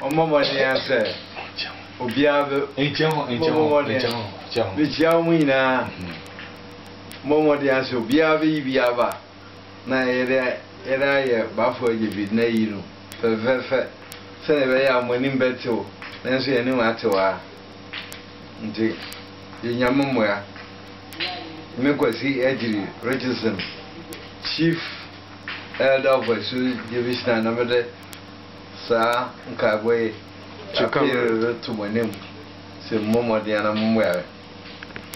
Wɔmmɔ mmɔden ara sɛ obiara bɛ. Nkyɛ ho, nkyɛ ho, nkyɛ ho, nkyɛ ho. Mekyia wɔn nyinaa. Mmɔ mmɔden ara sɛ obiara bɛyi bi aba na yɛde yɛde ayɛ Boafo Agye Fidina yi no fɛfɛɛfɛ sɛnea ɛbɛyɛ a mo anim bɛtew nanso yɛn anim atew ara nti. Yɛnya mo mmoa. Me Kwasi Agyiri Richardson, Chief Elder of Asuo Division a na mede. Saa nkaebɔ yi, Chopir reto mo anim sɛ mommɔ mmɔden ara na mommoa yɛn.